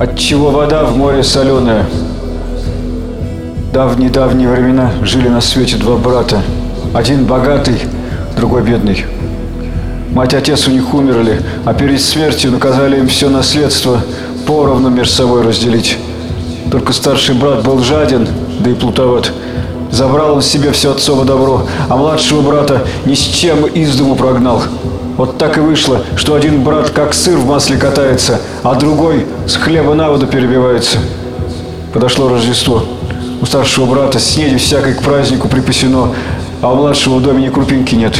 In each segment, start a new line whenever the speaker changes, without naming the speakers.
Отчего вода в море соленая? Давние-давние времена жили на свете два брата. Один богатый, другой бедный. Мать и отец у них умерли, а перед смертью наказали им все наследство поровну между собой разделить. Только старший брат был жаден, да и плутоват. Забрал он себе все отцово добро, а младшего брата ни с чем из дому прогнал. Вот так и вышло, что один брат как сыр в масле катается, а другой с хлеба на воду перебивается. Подошло Рождество. У старшего брата снеди всякой к празднику припасено, а у младшего в доме ни крупинки нет.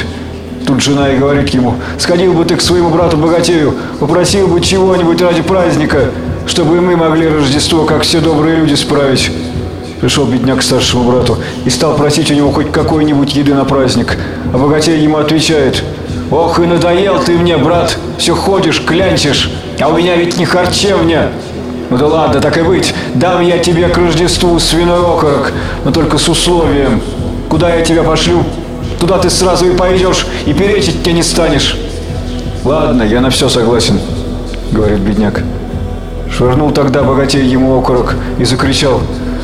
Тут жена и говорит ему, сходил бы ты к своему брату-богатею, попросил бы чего-нибудь ради праздника, чтобы и мы могли Рождество, как все добрые люди, справить. Пришел бедняк к старшему брату и стал просить у него хоть какой-нибудь еды на праздник. А богатей ему отвечает, «Ох и надоел ты мне, брат, все ходишь, клянчишь, а у меня ведь не харчевня». «Ну да ладно, так и быть, дам я тебе к Рождеству свиной окорок, но только с условием. Куда я тебя пошлю? Туда ты сразу и пойдешь, и перечить тебе не станешь». «Ладно, я на все согласен», — говорит бедняк. Швырнул тогда богатей ему окорок и закричал,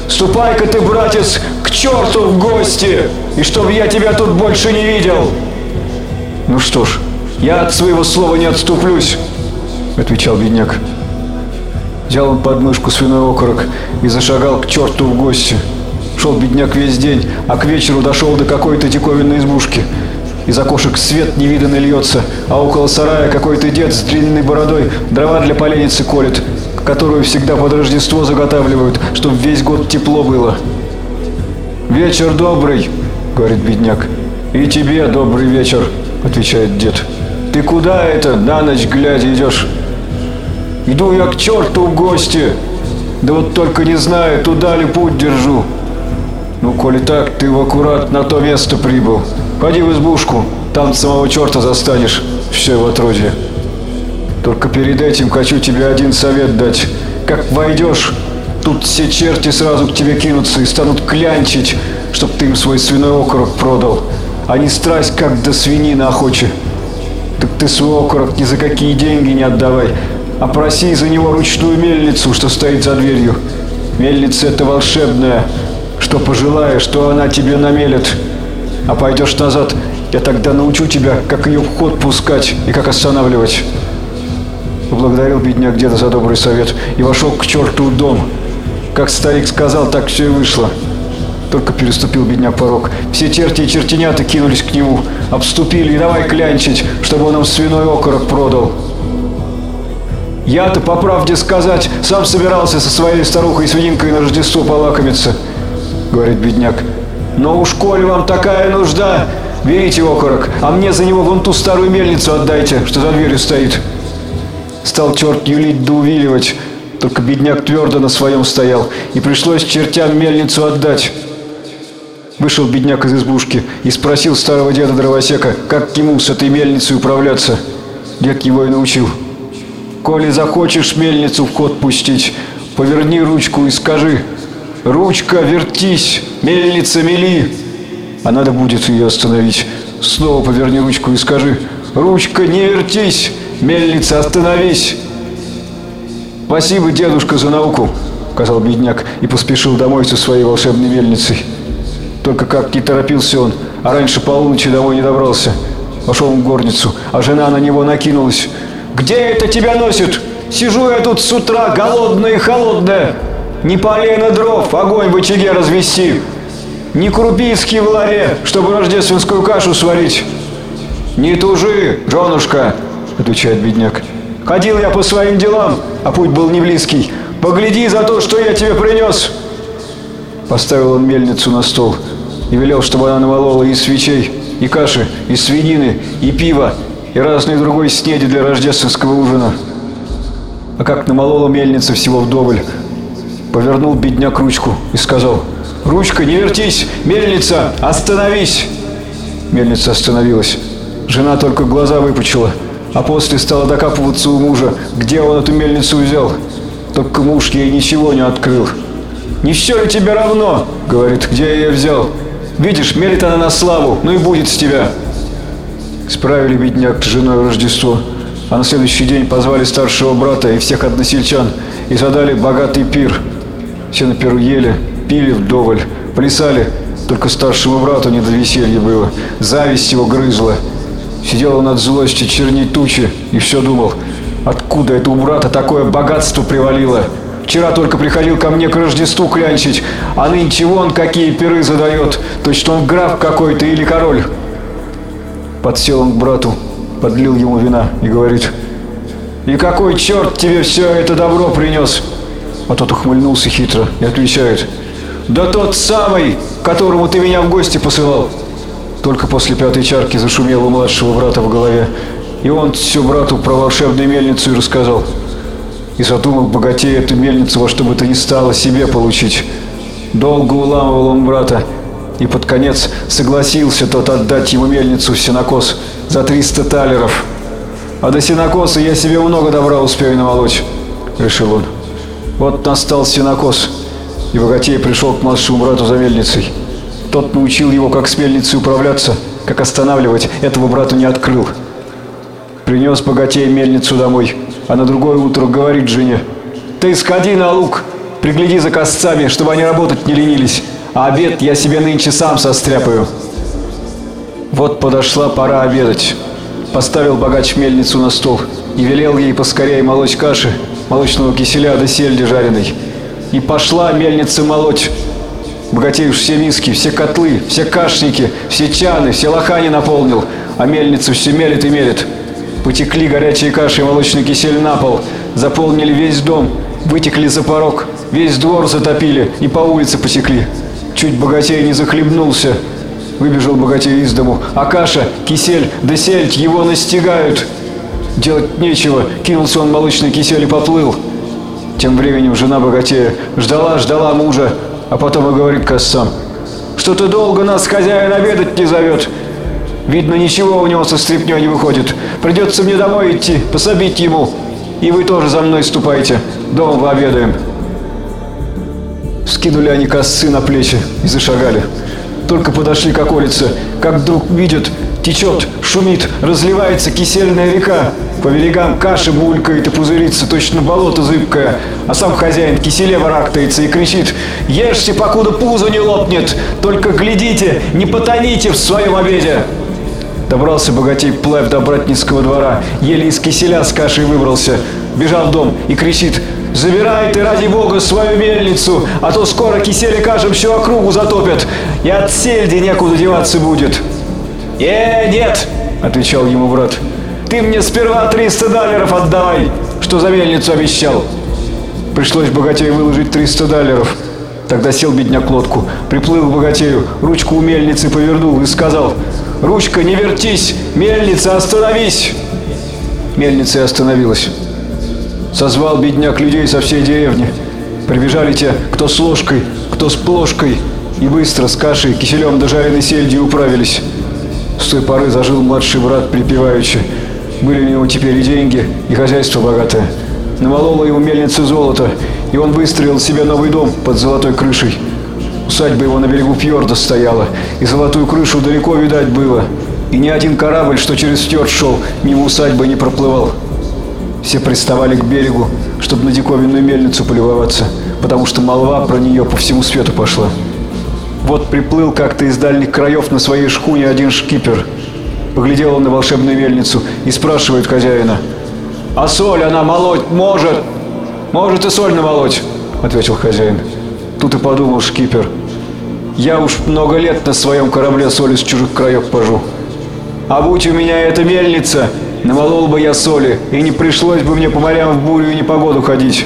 «Ступай-ка ты, братец, к черту в гости, и чтоб я тебя тут больше не видел!» «Ну что ж, я от своего слова не отступлюсь», — отвечал бедняк. Взял он под мышку свиной окорок и зашагал к черту в гости. Шел бедняк весь день, а к вечеру дошел до какой-то диковинной избушки. Из окошек свет невиданно льется, а около сарая какой-то дед с длинной бородой дрова для поленницы колет, которую всегда под Рождество заготавливают, чтобы весь год тепло было. «Вечер добрый», — говорит бедняк. «И тебе добрый вечер», — отвечает дед. «Ты куда это на ночь глядя идешь?» «Иду я к черту в гости. Да вот только не знаю, туда ли путь держу». «Ну, коли так, ты в аккурат на то место прибыл. Пойди в избушку, там самого черта застанешь, все в отродье». Только перед этим хочу тебе один совет дать. Как войдешь, тут все черти сразу к тебе кинутся и станут клянчить, чтоб ты им свой свиной окорок продал. А не страсть, как до свинины охочи. Так ты свой окорок ни за какие деньги не отдавай, а проси за него ручную мельницу, что стоит за дверью. Мельница это волшебная. Что пожелаешь, то она тебе намелет. А пойдешь назад, я тогда научу тебя, как ее в ход пускать и как останавливать. Поблагодарил бедняк деда за добрый совет и вошел к черту дом. Как старик сказал, так все и вышло. Только переступил бедняк порог. Все черти и чертенята кинулись к нему, обступили и давай клянчить, чтобы он им свиной окорок продал. Я-то, по правде сказать, сам собирался со своей старухой-свининкой на Рождество полакомиться, говорит бедняк. Но уж коли вам такая нужда, берите окорок, а мне за него вон ту старую мельницу отдайте, что за дверью стоит. Стал черт юлить да увиливать, только бедняк твердо на своем стоял, и пришлось чертям мельницу отдать. Вышел бедняк из избушки и спросил старого деда дровосека, как ему с этой мельницей управляться. Дед его и научил. «Коли захочешь мельницу в ход пустить, поверни ручку и скажи, «Ручка, вертись, мельница, мели!» А надо будет ее остановить. Снова поверни ручку и скажи, «Ручка, не вертись, Мельница, остановись!» «Спасибо, дедушка, за науку!» — сказал бедняк и поспешил домой со своей волшебной мельницей. Только как не торопился он, а раньше полуночи домой не добрался. Пошел в горницу, а жена на него накинулась. «Где это тебя носит? Сижу я тут с утра, голодная и холодная. Не полено дров, огонь в очаге развести. Не крупицкий в ларе, чтобы рождественскую кашу сварить. Не тужи, женушка, — отвечает бедняк. «Ходил я по своим делам, а путь был не близкий. Погляди за то, что я тебе принес!» Поставил он мельницу на стол и велел, чтобы она намолола и свечей, и каши, и свинины, и пива, и разной другой снеди для рождественского ужина. А как намолола мельница всего вдоволь, повернул бедняк ручку и сказал, «Ручка, не вертись! Мельница, остановись!» Мельница остановилась. Жена только глаза выпучила – а после стала докапываться у мужа, где он эту мельницу взял. Только муж ей ничего не открыл. «Не все ли тебе равно?» — говорит, «где я ее взял? Видишь, мелит она на славу, ну и будет с тебя». Справили бедняк с женой Рождество, а на следующий день позвали старшего брата и всех односельчан и задали богатый пир. Все на пиру ели, пили вдоволь, плясали, только старшему брату не до веселья было. Зависть его грызла. Сидел он от злости черней тучи и все думал, откуда это у брата такое богатство привалило. Вчера только приходил ко мне к Рождеству клянчить, а нынче вон какие пиры задает, точно он граф какой-то или король. Подсел он к брату, подлил ему вина и говорит, «И какой черт тебе все это добро принес?» А тот ухмыльнулся хитро и отвечает, «Да тот самый, которому ты меня в гости посылал». Только после пятой чарки зашумело у младшего брата в голове, и он все брату про волшебную мельницу и рассказал. И задумал богатей эту мельницу во что бы то ни стало себе получить. Долго уламывал он брата, и под конец согласился тот отдать ему мельницу в сенокос за 300 талеров. «А до сенокоса я себе много добра успею намолоть», — решил он. Вот настал сенокос, и богатей пришел к младшему брату за мельницей. Тот научил его, как с мельницей управляться, как останавливать, этого брату не открыл. Принес богатей мельницу домой, а на другое утро говорит жене, «Ты сходи на луг, пригляди за косцами, чтобы они работать не ленились, а обед я себе нынче сам состряпаю». Вот подошла пора обедать. Поставил богач мельницу на стол и велел ей поскорее молоть каши, молочного киселя да сельди жареной. И пошла мельница молоть. Богатей уж все миски, все котлы, все кашники, все чаны, все лохани наполнил, а мельница все мелет и мелет. Потекли горячие каши и молочный кисель на пол, заполнили весь дом, вытекли за порог, весь двор затопили и по улице потекли. Чуть богатей не захлебнулся. Выбежал богатей из дому, а каша, кисель да сельдь его настигают. Делать нечего, кинулся он молочный кисель и поплыл. Тем временем жена богатея ждала, ждала мужа, а потом и говорит косцам, что ты долго нас хозяин обедать не зовет. Видно, ничего у него со стряпнёй не выходит. Придется мне домой идти, пособить ему. И вы тоже за мной ступайте. Дома пообедаем. Скинули они косцы на плечи и зашагали. Только подошли к околице, как вдруг видят, течет, шумит, разливается кисельная река. По берегам каши булькает и пузырится, точно болото зыбкое. А сам хозяин киселе ворактается и кричит «Ешьте, покуда пузо не лопнет! Только глядите, не потоните в своем обеде!» Добрался богатей вплавь до братницкого двора, еле из киселя с кашей выбрался. Бежал в дом и кричит «Забирай ты, ради бога, свою мельницу, а то скоро кисель и кашем всю округу затопят, и от сельди некуда деваться будет». «Э, нет!» – отвечал ему брат. «Ты мне сперва 300 даллеров отдавай, что за мельницу обещал». Пришлось богатею выложить 300 даллеров. Тогда сел бедняк лодку, приплыл к богатею, ручку у мельницы повернул и сказал «Ручка, не вертись! Мельница, остановись!» Мельница и остановилась. Созвал бедняк людей со всей деревни. Прибежали те, кто с ложкой, кто с плошкой, и быстро с кашей, киселем да жареной сельдью управились. С той поры зажил младший брат припеваючи. Были у него теперь и деньги, и хозяйство богатое. Намолола ему мельница золото, и он выстроил себе новый дом под золотой крышей. Усадьба его на берегу фьорда стояла, и золотую крышу далеко видать было. И ни один корабль, что через фьорд шел, мимо усадьбы не проплывал. Все приставали к берегу, чтобы на диковинную мельницу полюбоваться, потому что молва про нее по всему свету пошла. Вот приплыл как-то из дальних краев на своей шхуне один шкипер. Поглядел он на волшебную мельницу и спрашивает хозяина. «А соль она молоть может?» «Может и соль намолоть», — ответил хозяин. Тут и подумал шкипер. «Я уж много лет на своем корабле соль из чужих краев пожу. А будь у меня эта мельница, намолол бы я соли, и не пришлось бы мне по морям в бурю и непогоду ходить».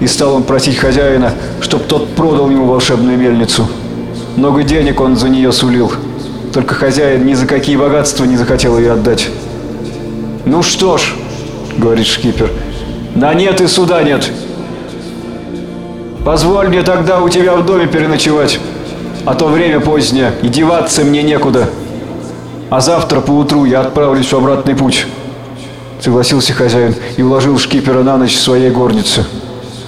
И стал он просить хозяина, чтоб тот продал ему волшебную мельницу. Много денег он за нее сулил. Только хозяин ни за какие богатства не захотел ее отдать. «Ну что ж», — говорит шкипер, — «на нет и суда нет. Позволь мне тогда у тебя в доме переночевать, а то время позднее, и деваться мне некуда. А завтра поутру я отправлюсь в обратный путь». Согласился хозяин и уложил шкипера на ночь в своей горнице.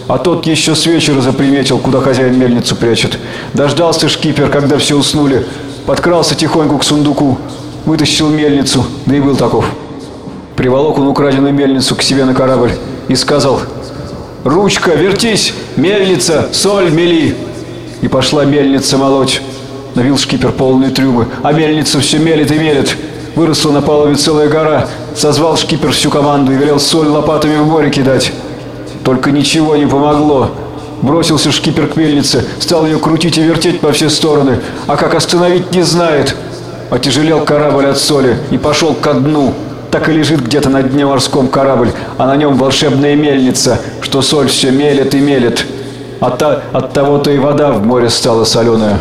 А тот еще с вечера заприметил, куда хозяин мельницу прячет. Дождался шкипер, когда все уснули, подкрался тихоньку к сундуку, вытащил мельницу, да и был таков. Приволок он украденную мельницу к себе на корабль и сказал, Ручка, вертись! Мельница, соль мели!» И пошла мельница молоть. Навил шкипер полные трюмы, а мельница все мелет и мелет. Выросла на палубе целая гора. Созвал шкипер всю команду и велел соль лопатами в море кидать. Только ничего не помогло. Бросился шкипер к мельнице, стал ее крутить и вертеть по все стороны, а как остановить не знает. Отяжелел корабль от соли и пошел ко дну. Так и лежит где-то на дне морском корабль, а на нем волшебная мельница, что соль все мелет и мелет. От, от того-то и вода в море стала соленая.